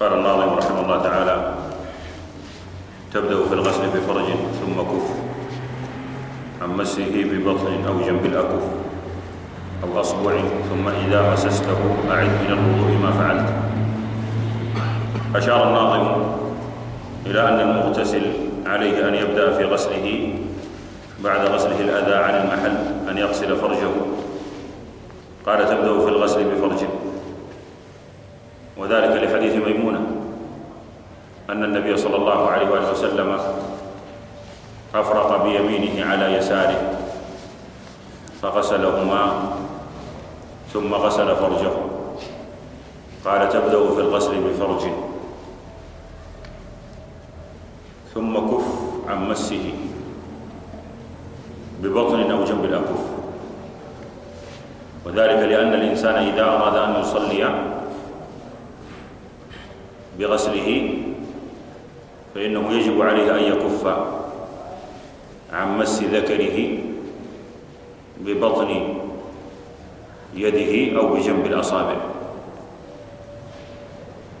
قال الناظم رحمه الله تعالى تبدأ في الغسل بفرج ثم كف. عن مسه ببطن أو جنب الأكف أو أصبع ثم إذا مسسته أعد من الوضوء ما فعلت. أشار الناظم إلى أن المغتسل عليه أن يبدأ في غسله بعد غسله الأذى عن المحل أن يغسل فرجه. قال تبدأ في الغسل بفرج. وذلك لحديث ميمونة أن النبي صلى الله عليه وآله وسلم أفرق بيمينه على يساره فغسلهما ثم غسل فرجه. قال تبدأ في الغسل بفرج. ثم كف عن مسه ببطن أو جنب الأكف وذلك لأن الإنسان إذا أراد أن يصلي بغسله فإنه يجب عليه أن يكف عن مس ذكره ببطن يده أو بجنب الأصابع.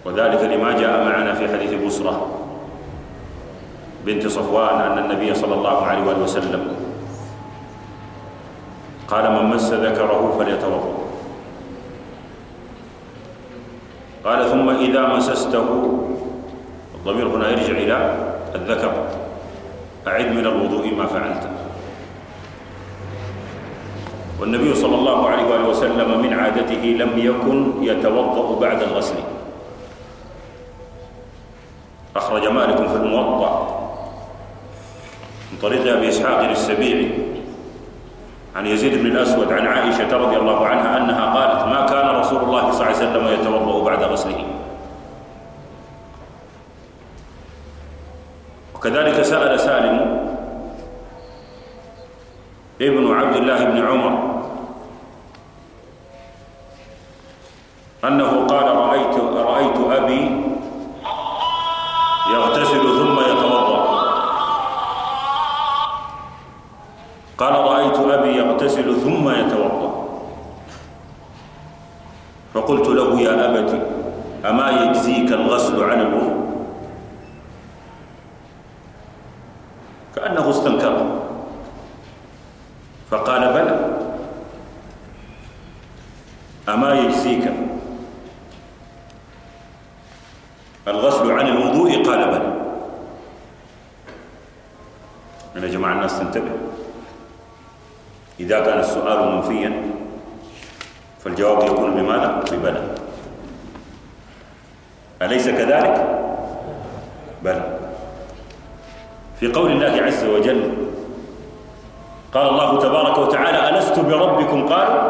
وذلك لما جاء معنا في حديث بصرة بنت صفوان أن النبي صلى الله عليه وسلم قال من مس ذكره فليتوضأ. قال ثم إذا مسسته الضمير هنا يرجع إلى الذكر. أعد من الوضوء ما فعلت. والنبي صلى الله عليه وآله وسلم من عادته لم يكن يتوضأ بعد الغسل. أخرج مالك في الموطأ من طريق أبي إسحاق السبيعي. عن يزيد بن الأسود عن عائشة رضي الله عنها أنها قالت ما كان رسول الله صلى الله عليه وسلم يتوضأ بعد غسله. وكذلك سأل سالم ابن عبد الله بن عمر أنه قال يغتسل ثم يتوضأ. فقلت له يا أبت أما يجزيك الغسل عن الوضوء؟ كأنه استنكر. فقال بلى. أما يجزيك الغسل عن الوضوء؟ قال بلى. يا جماعة الناس تنتبه. إذا كان السؤال منفيا فالجواب يكون بماذا؟ ببلى أليس كذلك؟ بلى. في قول الله عز وجل قال الله تبارك وتعالى ألست بربكم؟ قالوا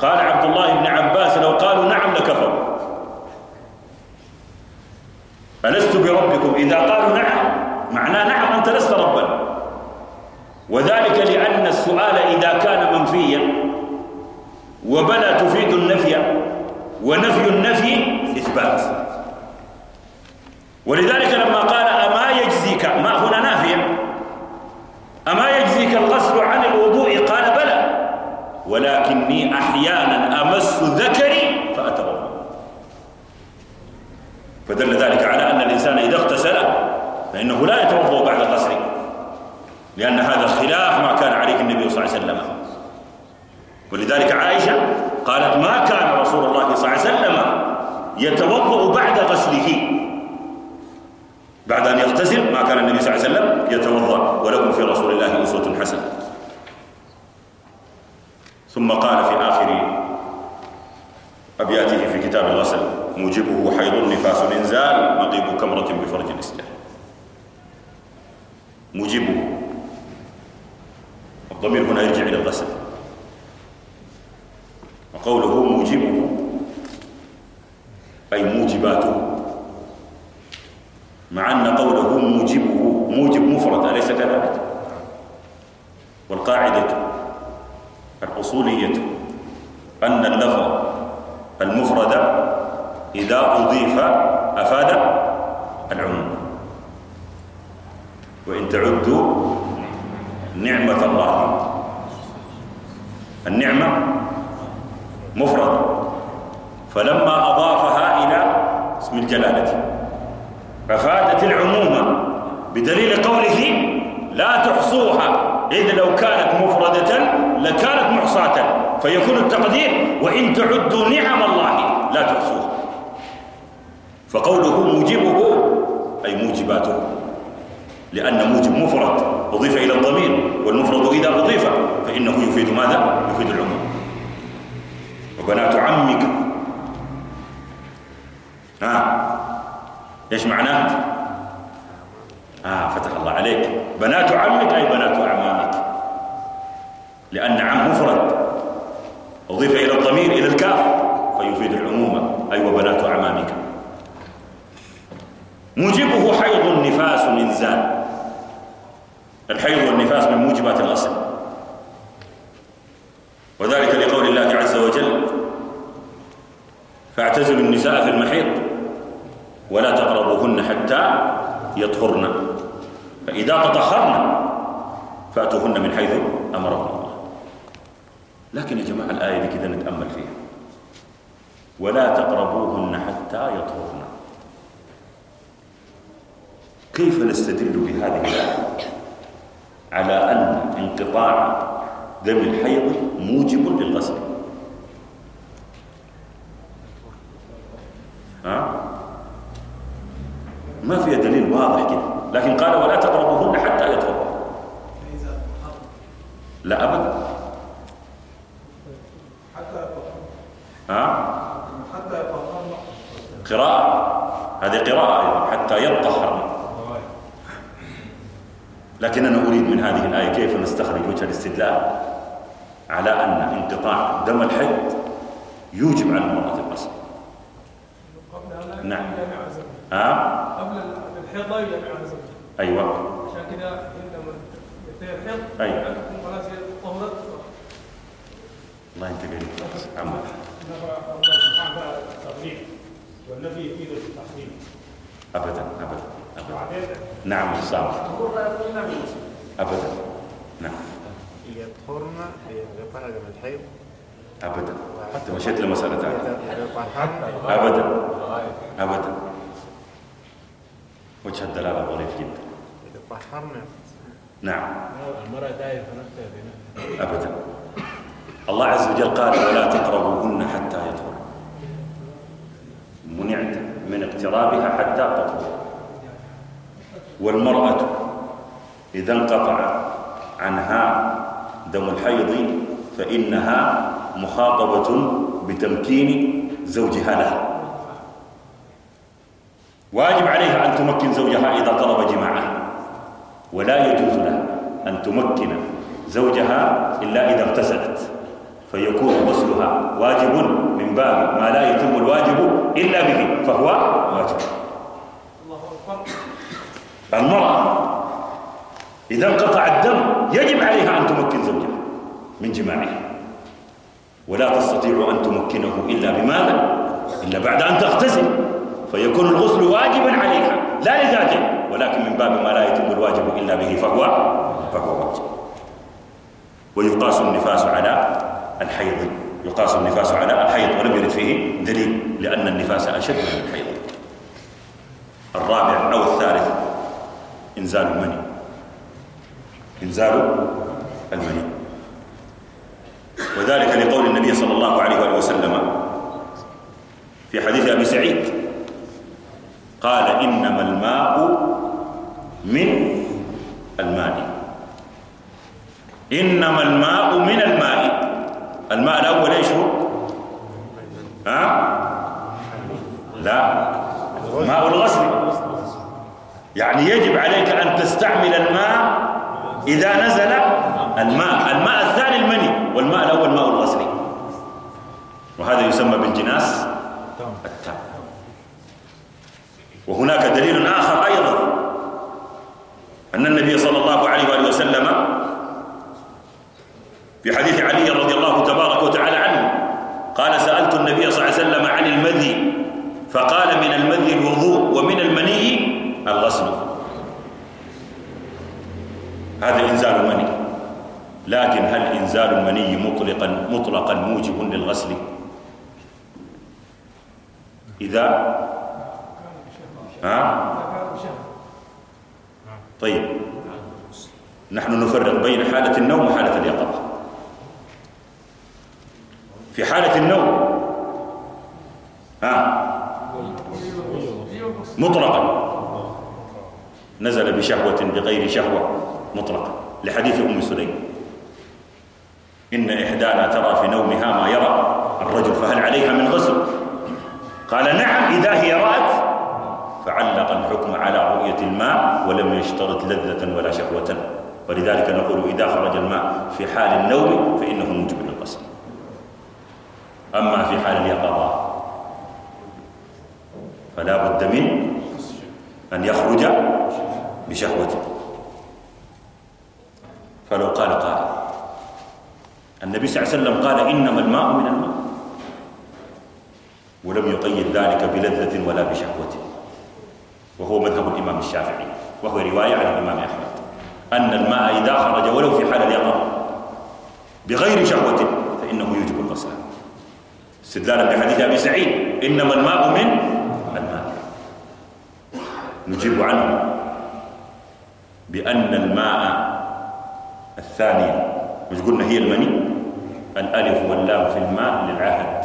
قال عبد الله بن عباس لو قالوا نعم لكفروا. ألست بربكم؟ إذا قالوا نعم معناه نعم أنت لست ربا. وذلك لأن السؤال إذا كان منفيا وبلا تفيد النفي ونفي النفي إثبات. ولذلك لما قال أما يجزيك ما هنا نافيا أما يجزيك الغسل عن الوضوء؟ قال بلى. ولكني أحيانا أمس ذكري فأتوضأ. فدل ذلك على أن الإنسان إذا اغتسل فإنه لا يتوضأ بعد الغسل. لأن هذا خلاف ما كان عليه النبي صلى الله عليه وسلم. ولذلك عائشة قالت ما كان رسول الله صلى الله عليه وسلم يتوضأ بعد غسله. بعد أن يغتسل ما كان النبي صلى الله عليه وسلم يتوضأ. ولكم في رسول الله أسوة حسنة. ثم قال في آخر أبياته في كتاب الغسل موجبه حيض نفاس إنزال مطيب كمرة بفرج الإسلام موجبه الضمير هنا يرجع إلى الغسل وقوله موجبه أي موجباته مع أن قوله موجبه موجب مفرد أليس كذلك؟ والقاعدة الأصولية أن اللفظ المفرد إذا أضيف أفاد العموم. وإن تعدوا نعمة الله. النعمة مفرد. فلما أضافها إلى اسم بالجلالة أفادت العموم بدليل قوله لا تحصوها. إذ لو كانت مفردة لكانت محصاة فيكون التقدير وإن تعدوا نعم الله لا تحصوها. فقوله موجبه أي موجباته لأن موجب مفرد أضيف إلى الضمير والمفرد إذا أضيف فإنه يفيد ماذا؟ يفيد العموم. وبنات عمك ها؟ إيش معناه؟ آه فتح الله عليك. بنات عمك أي بنات أعمامك؟ لأن عم مفرد. أضيف إلى الضمير إلى الكاف فيفيد العموم. أي وبنات أعمامك. موجبه حيض نفاس إنزال الحيض والنفاس من موجبات الأصل وذلك لقول الله عز وجل فاعتزلوا النساء في المحيض ولا تقربوهن حتى يطهرن. فإذا تطهرن فأتوهن من حيث أمركم الله. لكن يا جماعة الآية دي كده نتأمل فيها. ولا تقربوهن حتى يطهرن. كيف نستدل بهذه الآية؟ على أن انقطاع دم الحيض موجب للغسل ها؟ ما فيها دليل واضح كده. لكن قال ولا تقربوهن حتى يطهرن لا أبدا. ها؟ حتى قراءة. هذه قراءة أيضا حتى يطهرن لكن أنا أريد من هذه الآية كيف نستخرج وجه الاستدلال؟ على أن انقطاع دم الحيض يوجب على المرأة الغسل نعم ها؟ قبل الحيض لا أيوة. عشان كده عندما ينتهي الحيض أيوة. تكون خلاص طهرت الله انت قريب عمو. الله سبحانه وتعالى التغليب والنفي يفيد التحريم أبدا أبدا أبدا. وبعدين نعم يكون نبي أبدا. نعم. يطهرن بانقطاع دم الحيض. أبدا. حتى مشيت إذا طهرن. أبدا. أبدا. وجه الدلالة ظريف جدا طهرن نعم المرأة في نفسها أبدا الله عز وجل قال ولا تقربوهن حتى يطهرن منعت من اقترابها حتى تطهر والمرأة إذا انقطع عنها دم الحيض فإنها مخاطبة بتمكين زوجها لها واجب عليها أن تمكن زوجها إذا طلب جماعها ولا يجوز لها أن تمكن زوجها إلا إذا اغتسلت. فيكون غسلها واجب من باب ما لا يتم الواجب إلا به فهو واجب. المرأة إذا انقطع الدم يجب عليها أن تمكن زوجها من جماعة. ولا تستطيع أن تمكنه إلا بماذا؟ إلا بعد أن تغتسل. فيكون الغسل واجبا عليها لا لذاته. ولكن من باب ما لا يتم الواجب إلا به فهو فهو واجب. ويقاس النفاس على الحيض. يقاس النفاس على الحيض. ولم يرد فيه دليل لأن النفاس أشد من الحيض. الرابع أو الثالث إنزال المني. إنزال المني. وذلك لقول النبي صلى الله عليه وسلم في حديث أبي سعيد قال إنما الماء من الماء. إنما الماء من الماء. الماء الأول إيش هو؟ ها؟ لا. ماء الغسل. يعني يجب عليك أن تستعمل الماء إذا نزل الماء. الماء الثاني المني والماء الأول ماء الغسل. وهذا يسمى بالجناس التام. وهناك دليل آخر أيضا. أن النبي صلى الله عليه وآله وسلم في حديث علي رضي الله تبارك وتعالى عنه قال سألت النبي صلى الله عليه وسلم عن المذي فقال من المذي الوضوء ومن المني الغسل. هذا إنزال المني لكن هل إنزال المني مطلقا مطلقا موجب للغسل؟ إذا ها؟ طيب. نحن نفرق بين حالة النوم وحالة اليقظة. في حالة النوم. ها؟ مطلقا. نزل بشهوة بغير شهوة. مطلقا. لحديث أم سليم. إن إحدانا ترى في نومها ما يرى الرجل فهل عليها من غسل؟ قال نعم إذا هي رأت فعلق الحكم على رؤية الماء ولم يشترط لذة ولا شهوة. ولذلك نقول إذا خرج الماء في حال النوم فإنه موجب للغسل. أما في حال اليقظة فلا بد من أن يخرج بشهوته فلو قال قال النبي صلى الله عليه وسلم قال إنما الماء من الماء. ولم يقيد ذلك بلذة ولا بشهوة. وهو مذهب الإمام الشافعي وهو رواية عن الإمام أحمد. أن الماء إذا خرج ولو في حال اليقظة بغير شهوة فإنه يوجب الغسل. استدلالا بحديث أبي سعيد إنما الماء من الماء. نجيب عنه بأن الماء الثانية مش قلنا هي المني؟ الألف واللام في الماء للعهد.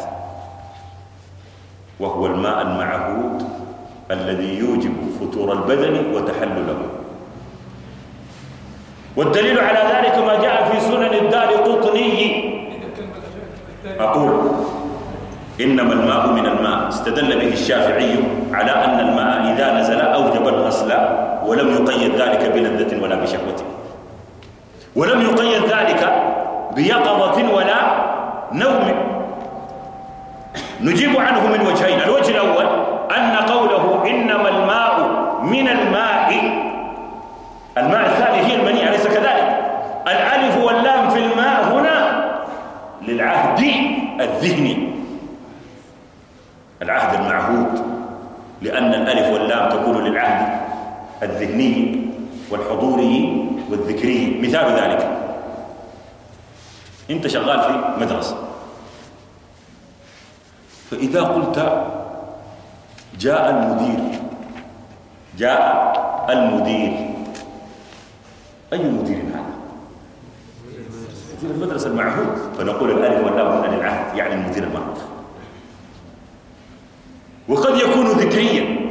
وهو الماء المعهود الذي يوجب فتور البدن وتحلله. والدليل على ذلك ما جاء في سنن الدار قطني. أقول إنما الماء من الماء. استدل به الشافعي على أن الماء إذا نزل أوجب الغسل ولم يقيد ذلك بلذة ولا بشهوة. ولم يقيد ذلك بيقظة ولا نوم. نجيب عنه من وجهين. الوجه الأول من الماء. الماء الثاني هي المنية أليس كذلك؟ الألف واللام في الماء هنا للعهد الذهني. العهد المعهود لأن الألف واللام تكون للعهد الذهني والحضوري والذكري. مثال ذلك. أنت شغال في مدرسة. فإذا قلت جاء المدير جاء المدير. أي مدير هذا؟ مدير المدرسة المعهود. فنقول الألف واللام هنا للعهد يعني المدير المعروف. وقد يكون ذكريا.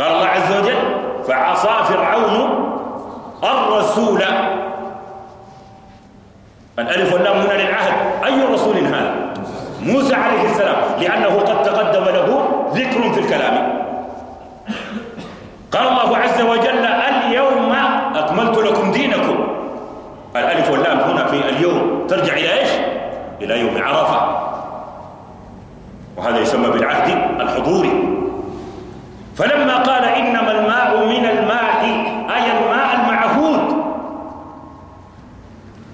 قال الله عز وجل فعصى فرعون الرسول. الألف واللام هنا للعهد. أي رسول هذا؟ موسى عليه السلام لأنه قد تقدم له ذكر في الكلام قال الله عز وجل اليوم أكملت لكم دينكم الألف واللام هنا في اليوم ترجع إلى إيش؟ إلى يوم عرفة وهذا يسمى بالعهد الحضوري فلما قال إنما الماء من الماء أي الماء المعهود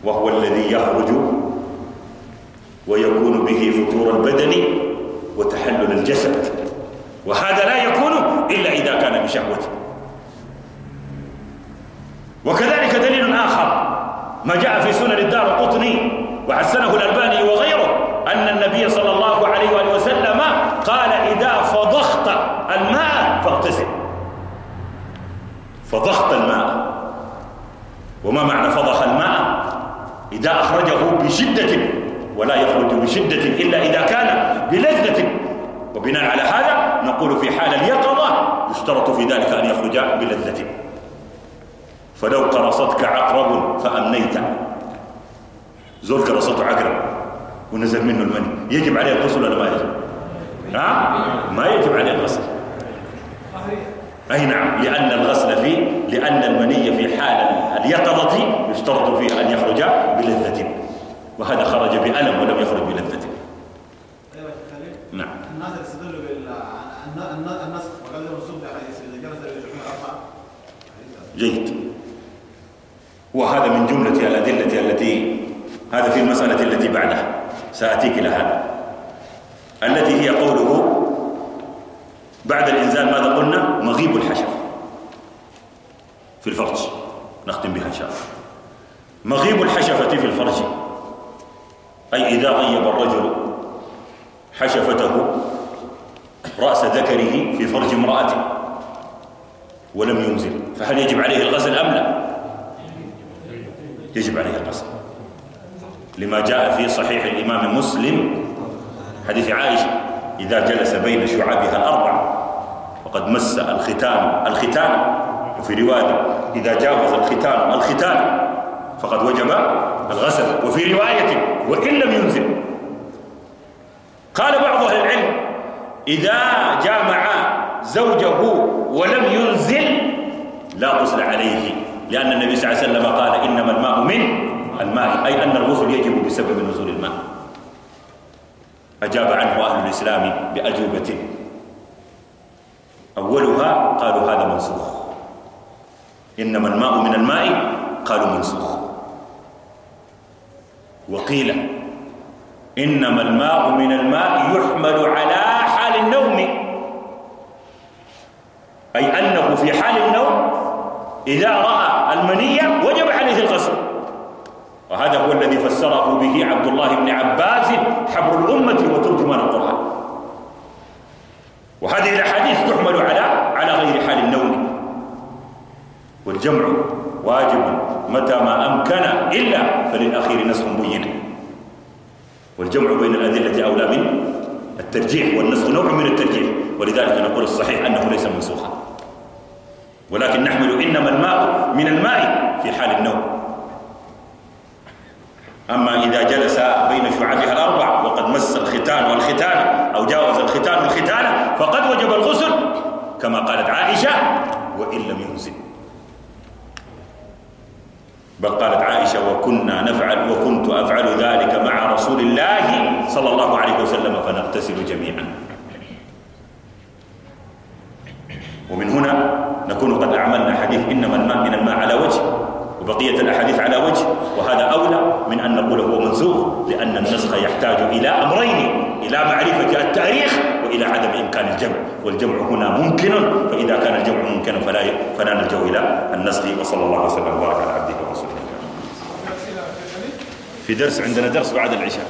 وهو الذي يخرج ويكون به فتور البدن وتحلل الجسد وهذا لا يكون إلا إذا كان بشهوته وكذلك دليل آخر ما جاء في سنن الدار القطني وحسنه الألباني وغيره أن النبي صلى الله عليه وآله وسلم قال إذا فضخت الماء فاغتسل. فضخت الماء. وما معنى فضخ الماء؟ إذا أخرجه بشدة ولا يخرج بشدة إلا إذا كان بلذة. وبناء على هذا نقول في حال اليقظة يشترط في ذلك أن يخرج بلذة. فلو قرصتك عقرب فأمنيت. زول قرصته عقرب ونزل منه المني. يجب عليه الغسل ولا ما يجب؟ ها؟ ما يجب عليه الغسل. أي نعم لأن الغسل فيه لأن المني في حال اليقظة يشترط فيه أن يخرج بلذة. وهذا خرج بألم ولم يخرج بلذة. نعم. الناس يستدلوا بالنسخ وقال لهم الصبح جيد. وهذا من جملة الأدلة التي هذا في المسألة التي بعدها. سأتيك إلى هذا. التي هي قوله بعد الإنزال ماذا قلنا؟ مغيب الحشف في الفرج. نختم بها إن شاء الله. مغيب الحشفة في الفرج. أي إذا غيب الرجل حشفته رأس ذكره في فرج امرأته ولم ينزل. فهل يجب عليه الغسل أم لا؟ يجب عليه الغسل لما جاء في صحيح الإمام مسلم حديث عائشة إذا جلس بين شعابها الأربع وقد مس الختان الختان وفي رواية إذا جاوز الختان الختان فقد وجب الغسل وفي رواية وإن لم ينزل. قال بعض أهل العلم إذا جامع زوجه ولم ينزل لا غسل عليه. لأن النبي صلى الله عليه وسلم قال إنما الماء من الماء أي أن الغسل يجب بسبب نزول الماء. أجاب عنه أهل الإسلام بأجوبة. أولها قالوا هذا منسوخ. إنما الماء من الماء قالوا منسوخ. وقيل إنما الماء من الماء يحمل على حال النوم. أي أنه في حال النوم إذا رأى المنية وجب عليه الغسل. وهذا هو الذي فسره به عبد الله بن عباس حبر الأمة وترجمان القرآن. وهذه الأحاديث تحمل على على غير حال النوم. والجمع واجب متى ما أمكن إلا فللأخير نسخ بينه والجمع بين الأدلة أولى من الترجيح والنسخ نوع من الترجيح. ولذلك نقول الصحيح أنه ليس منسوخا. ولكن نحمل إنما الماء من الماء في حال النوم. أما إذا جلس بين شعبها الأربع وقد مس الختان والختان أو جاوز الختان والختان فقد وجب الغسل كما قالت عائشة وإن لم ينزل. بل قالت عائشة وكنا نفعل وكنت أفعل ذلك مع رسول الله صلى الله عليه وسلم فنغتسل جميعا ومن هنا نكون قد أعملنا حديث إنما الماء من الماء على وجه وبقية الأحاديث على وجه وهذا أولى من أن نقول هو منسوخ لأن النسخ يحتاج إلى أمرين إلى معرفة التاريخ وإلى عدم إمكان الجمع والجمع هنا ممكن فإذا كان الجمع ممكنا فلا فلا نلجأ إلى النسخ وصلى الله وسلم وبارك على عبده ورسوله. الحديث في درس عندنا درس بعد العشاء.